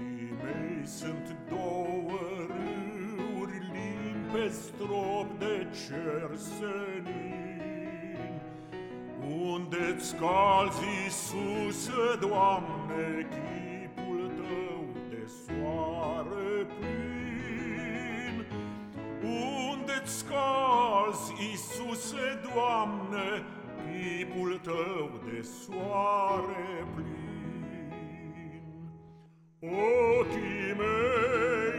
ei sunt două râuri limpezi strop de cer senin, Unde-ți calzi, Iisuse, Doamne, chipul Tău de soare plin, Unde-ți calzi, Iisuse, Doamne, chipul Tău de soare plin. Ochii mei,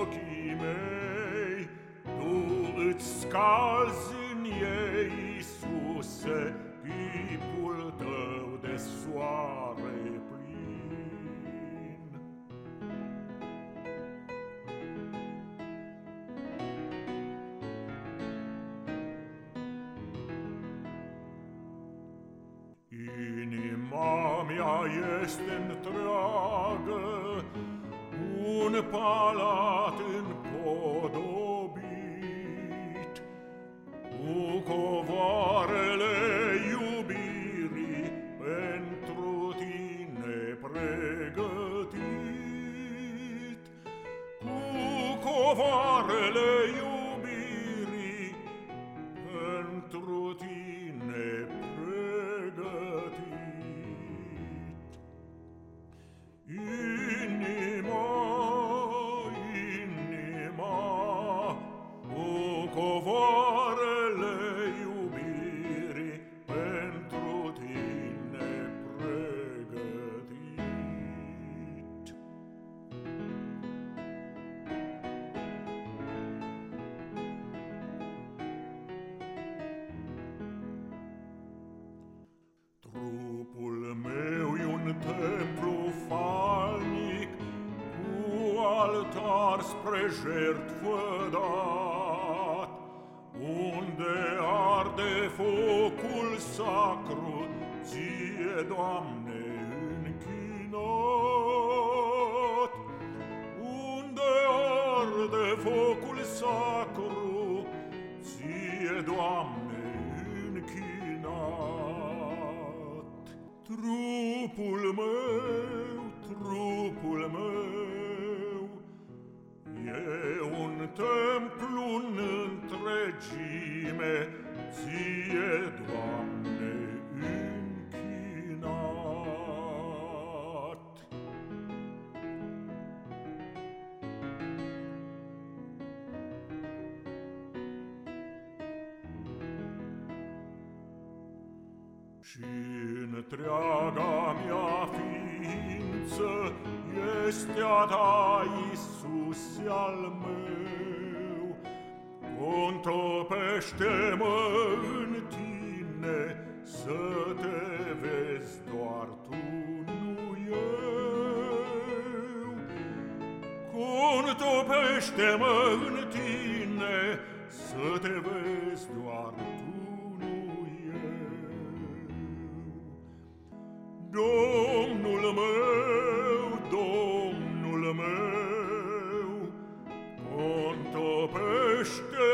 ochii mei, Tu îți scalzi în ei, Iisuse, Chipul tău de soare plin. Inima mea este întreagă, un palat împodobit, cu covoarele iubirii pentru tine pregătit, cu covoarele iubirii pentru cu covoarele spre jertfă dat Unde arde focul sacru Ție, Doamne, închinat. Unde arde focul sacru Ție, Doamne, închinat. Trupul meu, templu în întregime Ție, Doamne, închinat Și întreaga mea ființă este a ta, Iisuse al meu. Întopește-mă în tine Să te vezi doar tu, nu eu. Întopește-mă în tine Să te vezi doar tu, nu eu. Domnul meu, Domnul meu Contopește